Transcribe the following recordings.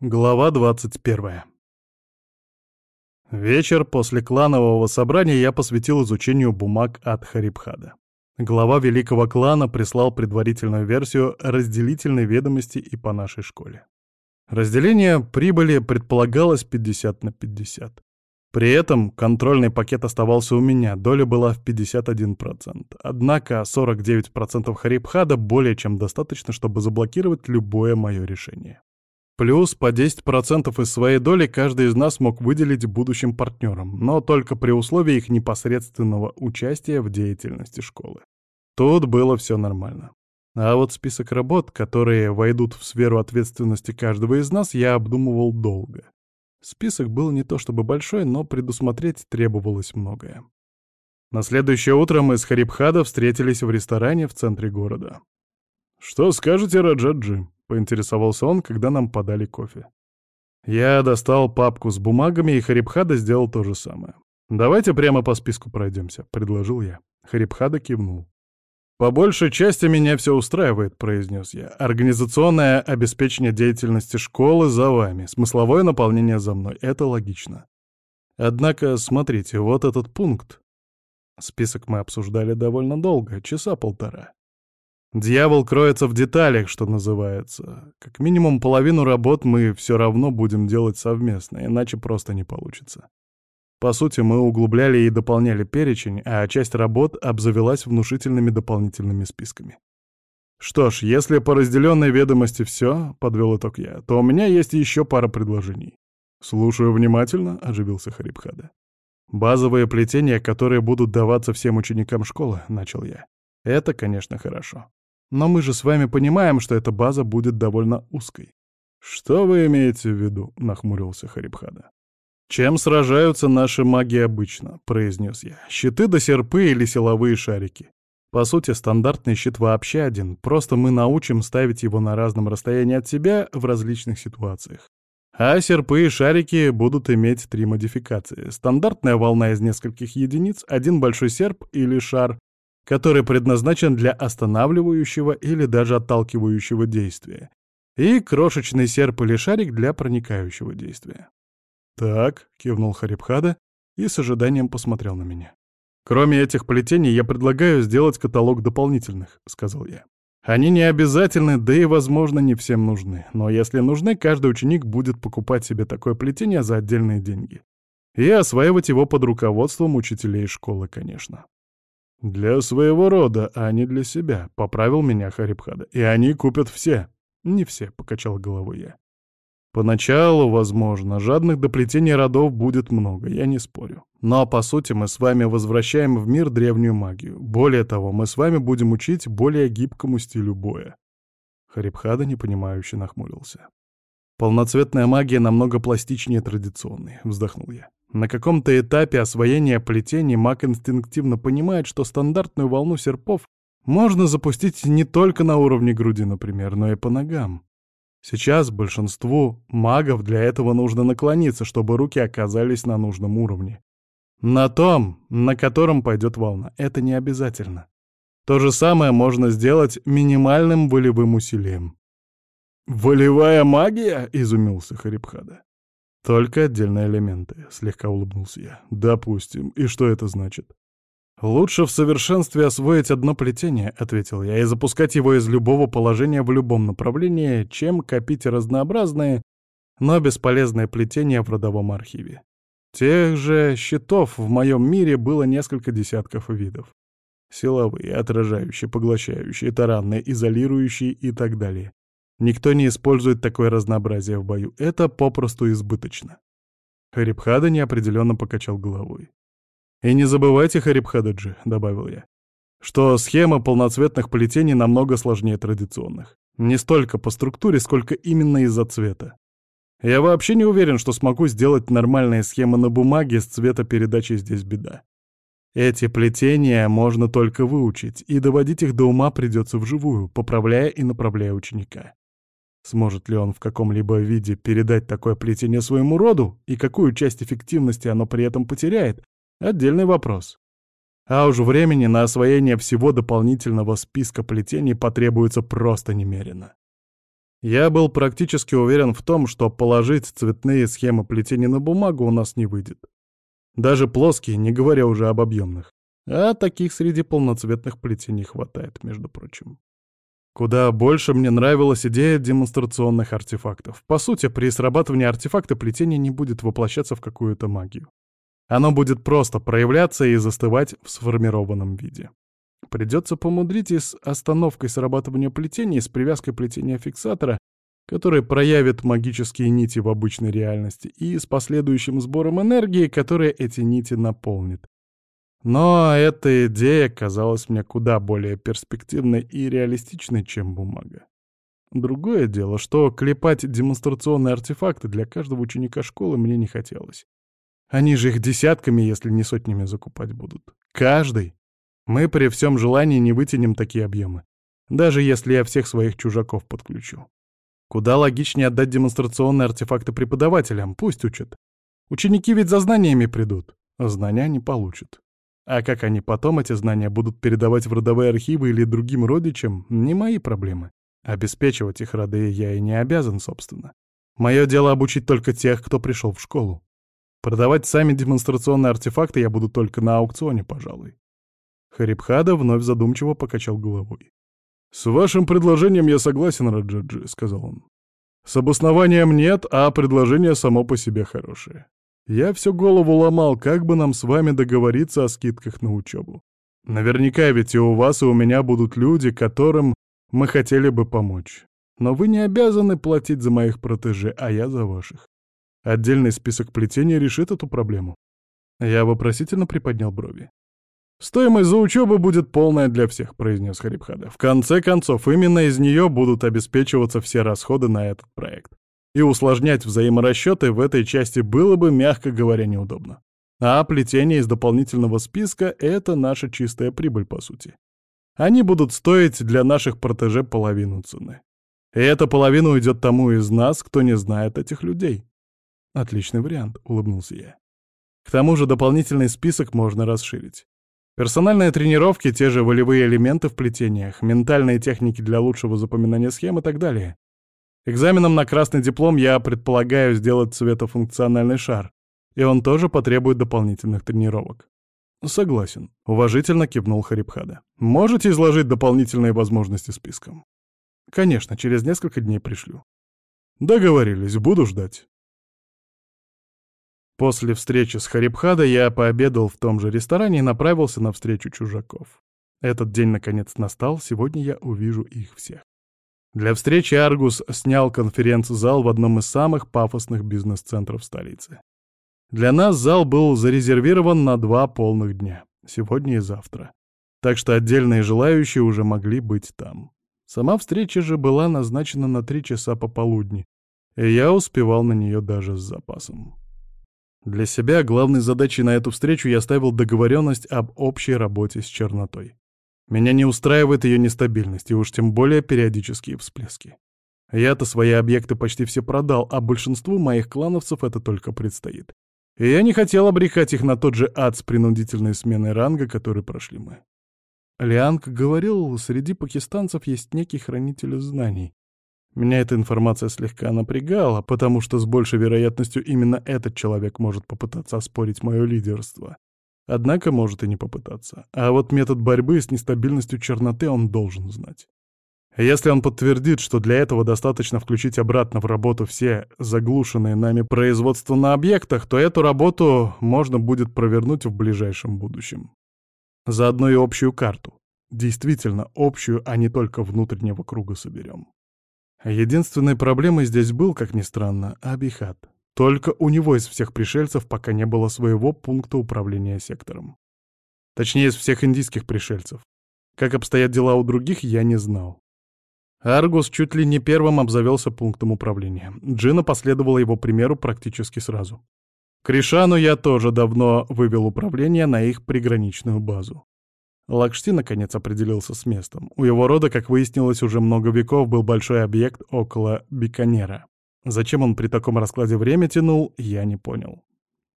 Глава 21. Вечер после кланового собрания я посвятил изучению бумаг от Харибхада. Глава великого клана прислал предварительную версию разделительной ведомости и по нашей школе. Разделение прибыли предполагалось 50 на 50. При этом контрольный пакет оставался у меня, доля была в 51%. Однако 49% Харибхада более чем достаточно, чтобы заблокировать любое мое решение. Плюс по 10% из своей доли каждый из нас мог выделить будущим партнерам, но только при условии их непосредственного участия в деятельности школы. Тут было все нормально. А вот список работ, которые войдут в сферу ответственности каждого из нас, я обдумывал долго. Список был не то чтобы большой, но предусмотреть требовалось многое. На следующее утро мы с Харибхада встретились в ресторане в центре города. «Что скажете, Раджаджи?» — поинтересовался он, когда нам подали кофе. Я достал папку с бумагами, и Харибхада сделал то же самое. «Давайте прямо по списку пройдемся», — предложил я. Харибхада кивнул. «По большей части меня все устраивает», — произнес я. «Организационное обеспечение деятельности школы за вами, смысловое наполнение за мной. Это логично. Однако, смотрите, вот этот пункт. Список мы обсуждали довольно долго, часа полтора. Дьявол кроется в деталях, что называется. Как минимум половину работ мы все равно будем делать совместно, иначе просто не получится. По сути, мы углубляли и дополняли перечень, а часть работ обзавелась внушительными дополнительными списками. Что ж, если по разделенной ведомости все, подвел итог я, то у меня есть еще пара предложений. Слушаю внимательно, оживился Харибхада. Базовые плетения, которые будут даваться всем ученикам школы, начал я. Это, конечно, хорошо. Но мы же с вами понимаем, что эта база будет довольно узкой. «Что вы имеете в виду?» — нахмурился Харибхада. «Чем сражаются наши маги обычно?» — произнес я. «Щиты да серпы или силовые шарики?» По сути, стандартный щит вообще один, просто мы научим ставить его на разном расстоянии от себя в различных ситуациях. А серпы и шарики будут иметь три модификации. Стандартная волна из нескольких единиц, один большой серп или шар, который предназначен для останавливающего или даже отталкивающего действия, и крошечный серп или шарик для проникающего действия. «Так», — кивнул Харибхада и с ожиданием посмотрел на меня. «Кроме этих плетений, я предлагаю сделать каталог дополнительных», — сказал я. «Они не обязательны, да и, возможно, не всем нужны. Но если нужны, каждый ученик будет покупать себе такое плетение за отдельные деньги. И осваивать его под руководством учителей школы, конечно. «Для своего рода, а не для себя», — поправил меня Харибхада. «И они купят все». «Не все», — покачал головой я. «Поначалу, возможно, жадных до плетения родов будет много, я не спорю. Но, по сути, мы с вами возвращаем в мир древнюю магию. Более того, мы с вами будем учить более гибкому стилю боя». Харибхада непонимающе нахмурился. «Полноцветная магия намного пластичнее традиционной», — вздохнул я. На каком-то этапе освоения плетений маг инстинктивно понимает, что стандартную волну серпов можно запустить не только на уровне груди, например, но и по ногам. Сейчас большинству магов для этого нужно наклониться, чтобы руки оказались на нужном уровне. На том, на котором пойдет волна, это не обязательно. То же самое можно сделать минимальным волевым усилием. «Волевая магия?» — изумился Харибхада. «Только отдельные элементы», — слегка улыбнулся я. «Допустим. И что это значит?» «Лучше в совершенстве освоить одно плетение», — ответил я, «и запускать его из любого положения в любом направлении, чем копить разнообразные, но бесполезные плетения в родовом архиве. Тех же щитов в моем мире было несколько десятков видов. Силовые, отражающие, поглощающие, таранные, изолирующие и так далее. Никто не использует такое разнообразие в бою. Это попросту избыточно. Харибхада неопределенно покачал головой. «И не забывайте, Харибхададжи», — добавил я, что схема полноцветных плетений намного сложнее традиционных. Не столько по структуре, сколько именно из-за цвета. Я вообще не уверен, что смогу сделать нормальные схемы на бумаге с цветопередачей здесь беда. Эти плетения можно только выучить, и доводить их до ума придется вживую, поправляя и направляя ученика. Сможет ли он в каком-либо виде передать такое плетение своему роду, и какую часть эффективности оно при этом потеряет — отдельный вопрос. А уж времени на освоение всего дополнительного списка плетений потребуется просто немерено. Я был практически уверен в том, что положить цветные схемы плетения на бумагу у нас не выйдет. Даже плоские, не говоря уже об объемных. А таких среди полноцветных плетений хватает, между прочим. Куда больше мне нравилась идея демонстрационных артефактов. По сути, при срабатывании артефакта плетение не будет воплощаться в какую-то магию. Оно будет просто проявляться и застывать в сформированном виде. Придется помудрить и с остановкой срабатывания плетения, и с привязкой плетения фиксатора, который проявит магические нити в обычной реальности, и с последующим сбором энергии, которая эти нити наполнит. Но эта идея казалась мне куда более перспективной и реалистичной, чем бумага. Другое дело, что клепать демонстрационные артефакты для каждого ученика школы мне не хотелось. Они же их десятками, если не сотнями закупать будут. Каждый. Мы при всем желании не вытянем такие объемы. Даже если я всех своих чужаков подключу. Куда логичнее отдать демонстрационные артефакты преподавателям, пусть учат. Ученики ведь за знаниями придут, а знания они получат. А как они потом эти знания будут передавать в родовые архивы или другим родичам, не мои проблемы. Обеспечивать их роды я и не обязан, собственно. Мое дело обучить только тех, кто пришел в школу. Продавать сами демонстрационные артефакты я буду только на аукционе, пожалуй. Харибхада вновь задумчиво покачал головой. «С вашим предложением я согласен, Раджаджи», — сказал он. «С обоснованием нет, а предложение само по себе хорошее. Я всю голову ломал, как бы нам с вами договориться о скидках на учебу. Наверняка ведь и у вас, и у меня будут люди, которым мы хотели бы помочь. Но вы не обязаны платить за моих протеже, а я за ваших. Отдельный список плетения решит эту проблему». Я вопросительно приподнял брови. «Стоимость за учебу будет полная для всех», — произнес Харибхада. «В конце концов, именно из нее будут обеспечиваться все расходы на этот проект. И усложнять взаиморасчеты в этой части было бы, мягко говоря, неудобно. А плетение из дополнительного списка — это наша чистая прибыль, по сути. Они будут стоить для наших протеже половину цены. И эта половина уйдет тому из нас, кто не знает этих людей». «Отличный вариант», — улыбнулся я. «К тому же дополнительный список можно расширить. Персональные тренировки, те же волевые элементы в плетениях, ментальные техники для лучшего запоминания схем и так далее. Экзаменом на красный диплом я предполагаю сделать цветофункциональный шар, и он тоже потребует дополнительных тренировок. Согласен, уважительно кивнул Харибхада. Можете изложить дополнительные возможности списком? Конечно, через несколько дней пришлю. Договорились, буду ждать. После встречи с Харибхада я пообедал в том же ресторане и направился на встречу чужаков. Этот день наконец настал, сегодня я увижу их всех. Для встречи Аргус снял конференц-зал в одном из самых пафосных бизнес-центров столицы. Для нас зал был зарезервирован на два полных дня, сегодня и завтра. Так что отдельные желающие уже могли быть там. Сама встреча же была назначена на три часа пополудни, и я успевал на нее даже с запасом. Для себя главной задачей на эту встречу я ставил договоренность об общей работе с чернотой. Меня не устраивает ее нестабильность, и уж тем более периодические всплески. Я-то свои объекты почти все продал, а большинству моих клановцев это только предстоит. И я не хотел обрекать их на тот же ад с принудительной сменой ранга, который прошли мы. Лианг говорил, среди пакистанцев есть некий хранитель знаний, меня эта информация слегка напрягала, потому что с большей вероятностью именно этот человек может попытаться оспорить мое лидерство. Однако может и не попытаться. А вот метод борьбы с нестабильностью черноты он должен знать. Если он подтвердит, что для этого достаточно включить обратно в работу все заглушенные нами производства на объектах, то эту работу можно будет провернуть в ближайшем будущем. Заодно и общую карту. Действительно общую, а не только внутреннего круга соберем. Единственной проблемой здесь был, как ни странно, Абихат. Только у него из всех пришельцев пока не было своего пункта управления сектором. Точнее, из всех индийских пришельцев. Как обстоят дела у других, я не знал. Аргус чуть ли не первым обзавелся пунктом управления. Джина последовала его примеру практически сразу. Кришану я тоже давно вывел управление на их приграничную базу. Лакшти наконец определился с местом. У его рода, как выяснилось, уже много веков был большой объект около Биканера. Зачем он при таком раскладе время тянул, я не понял.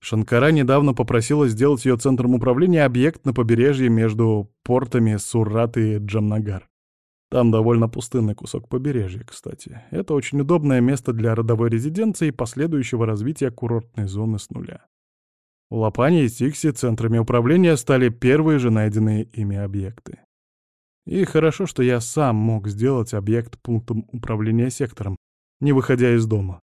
Шанкара недавно попросила сделать ее центром управления объект на побережье между портами Суррат и Джамнагар. Там довольно пустынный кусок побережья, кстати. Это очень удобное место для родовой резиденции и последующего развития курортной зоны с нуля. У Лопани и Тикси центрами управления стали первые же найденные ими объекты. И хорошо, что я сам мог сделать объект пунктом управления сектором, не выходя из дома.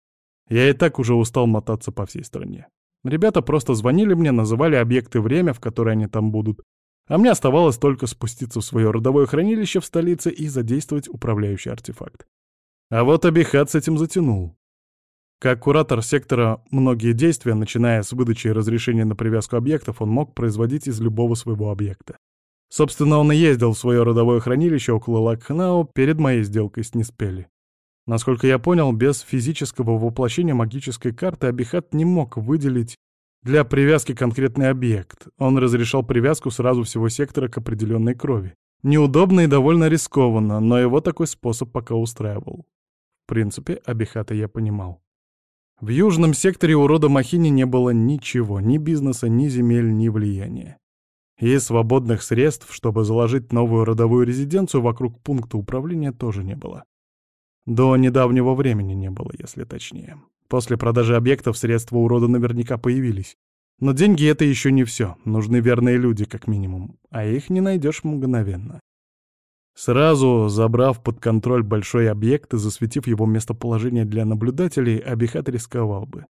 Я и так уже устал мотаться по всей стране. Ребята просто звонили мне, называли объекты время, в которое они там будут, а мне оставалось только спуститься в свое родовое хранилище в столице и задействовать управляющий артефакт. А вот Абихат с этим затянул. Как куратор сектора многие действия, начиная с выдачи разрешения на привязку объектов, он мог производить из любого своего объекта. Собственно, он и ездил в свое родовое хранилище около Лакхнау перед моей сделкой с Неспели. Насколько я понял, без физического воплощения магической карты Абихат не мог выделить для привязки конкретный объект. Он разрешал привязку сразу всего сектора к определенной крови. Неудобно и довольно рискованно, но его такой способ пока устраивал. В принципе, Абихата я понимал. В южном секторе у рода Махини не было ничего, ни бизнеса, ни земель, ни влияния. И свободных средств, чтобы заложить новую родовую резиденцию вокруг пункта управления, тоже не было. До недавнего времени не было, если точнее. После продажи объектов средства у рода наверняка появились. Но деньги — это еще не все. Нужны верные люди, как минимум. А их не найдешь мгновенно. Сразу забрав под контроль большой объект и засветив его местоположение для наблюдателей, Абихат рисковал бы.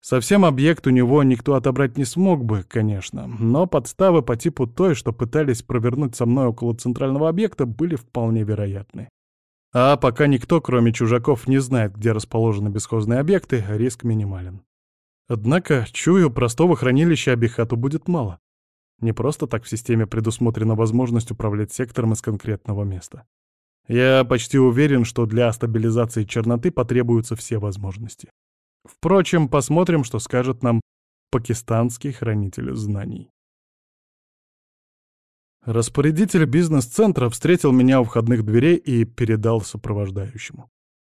Совсем объект у него никто отобрать не смог бы, конечно, но подставы по типу той, что пытались провернуть со мной около центрального объекта, были вполне вероятны. А пока никто, кроме чужаков, не знает, где расположены бесхозные объекты, риск минимален. Однако, чую, простого хранилища Абихату будет мало. Не просто так в системе предусмотрена возможность управлять сектором из конкретного места. Я почти уверен, что для стабилизации черноты потребуются все возможности. Впрочем, посмотрим, что скажет нам пакистанский хранитель знаний. Распорядитель бизнес-центра встретил меня у входных дверей и передал сопровождающему.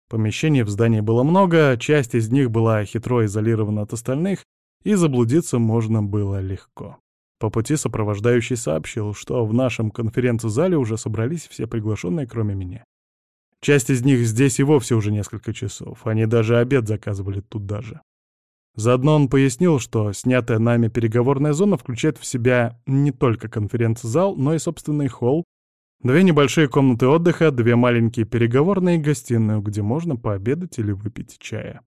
Помещений в здании было много, часть из них была хитро изолирована от остальных, и заблудиться можно было легко. По пути сопровождающий сообщил, что в нашем конференц-зале уже собрались все приглашенные, кроме меня. Часть из них здесь и вовсе уже несколько часов, они даже обед заказывали тут даже. Заодно он пояснил, что снятая нами переговорная зона включает в себя не только конференц-зал, но и собственный холл, две небольшие комнаты отдыха, две маленькие переговорные и гостиную, где можно пообедать или выпить чая.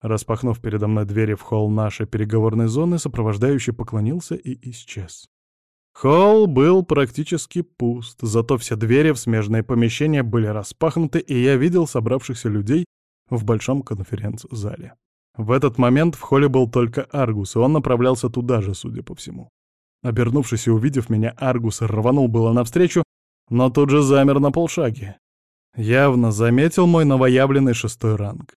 Распахнув передо мной двери в холл нашей переговорной зоны, сопровождающий поклонился и исчез. Холл был практически пуст, зато все двери в смежные помещения были распахнуты, и я видел собравшихся людей в большом конференц-зале. В этот момент в холле был только Аргус, и он направлялся туда же, судя по всему. Обернувшись и увидев меня, Аргус рванул было навстречу, но тут же замер на полшаге. Явно заметил мой новоявленный шестой ранг.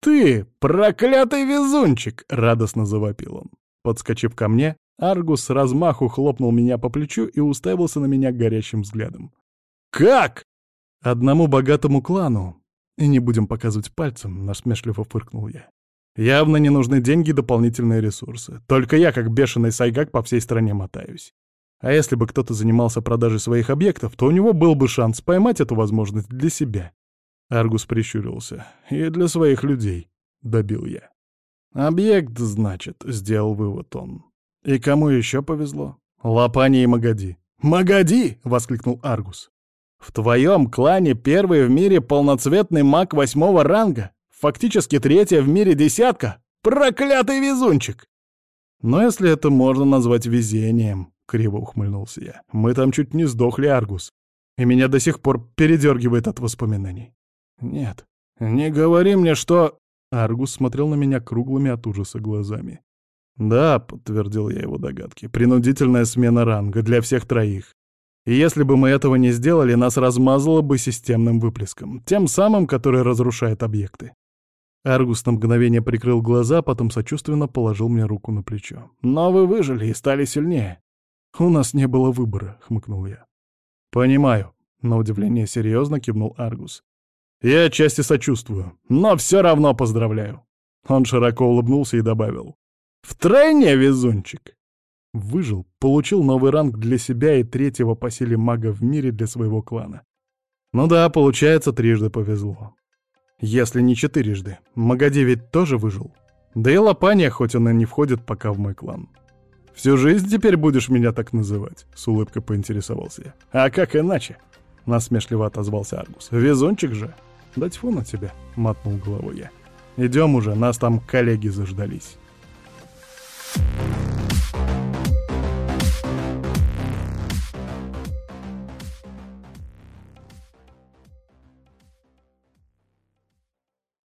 «Ты, проклятый везунчик!» — радостно завопил он. Подскочив ко мне, Аргус с размаху хлопнул меня по плечу и уставился на меня горящим взглядом. «Как?» «Одному богатому клану, и не будем показывать пальцем», — насмешливо фыркнул я. «Явно не нужны деньги и дополнительные ресурсы. Только я, как бешеный сайгак, по всей стране мотаюсь. А если бы кто-то занимался продажей своих объектов, то у него был бы шанс поймать эту возможность для себя. Аргус прищурился. «И для своих людей», — добил я. «Объект, значит», — сделал вывод он. «И кому еще повезло? Лапани и Магади». «Магади!» — воскликнул Аргус. «В твоем клане первый в мире полноцветный маг восьмого ранга, фактически третья в мире десятка. Проклятый везунчик!» «Но если это можно назвать везением», — криво ухмыльнулся я, — «мы там чуть не сдохли, Аргус, и меня до сих пор передергивает от воспоминаний». «Нет, не говори мне, что...» Аргус смотрел на меня круглыми от ужаса глазами. «Да», — подтвердил я его догадки, — «принудительная смена ранга для всех троих. И если бы мы этого не сделали, нас размазало бы системным выплеском, тем самым, который разрушает объекты». Аргус на мгновение прикрыл глаза, потом сочувственно положил мне руку на плечо. «Но вы выжили и стали сильнее». «У нас не было выбора», — хмыкнул я. «Понимаю», — на удивление серьезно кивнул Аргус. Я отчасти сочувствую, но все равно поздравляю. Он широко улыбнулся и добавил. Втройне везунчик. Выжил, получил новый ранг для себя и третьего по силе мага в мире для своего клана. Ну да, получается, трижды повезло. Если не четырежды. Магади ведь тоже выжил. Да и Лопания, хоть он и не входит пока в мой клан. «Всю жизнь теперь будешь меня так называть?» — с улыбкой поинтересовался я. «А как иначе?» — насмешливо отозвался Аргус. «Везунчик же!» «Да тьфу на тебя!» — мотнул головой я. «Идем уже, нас там коллеги заждались».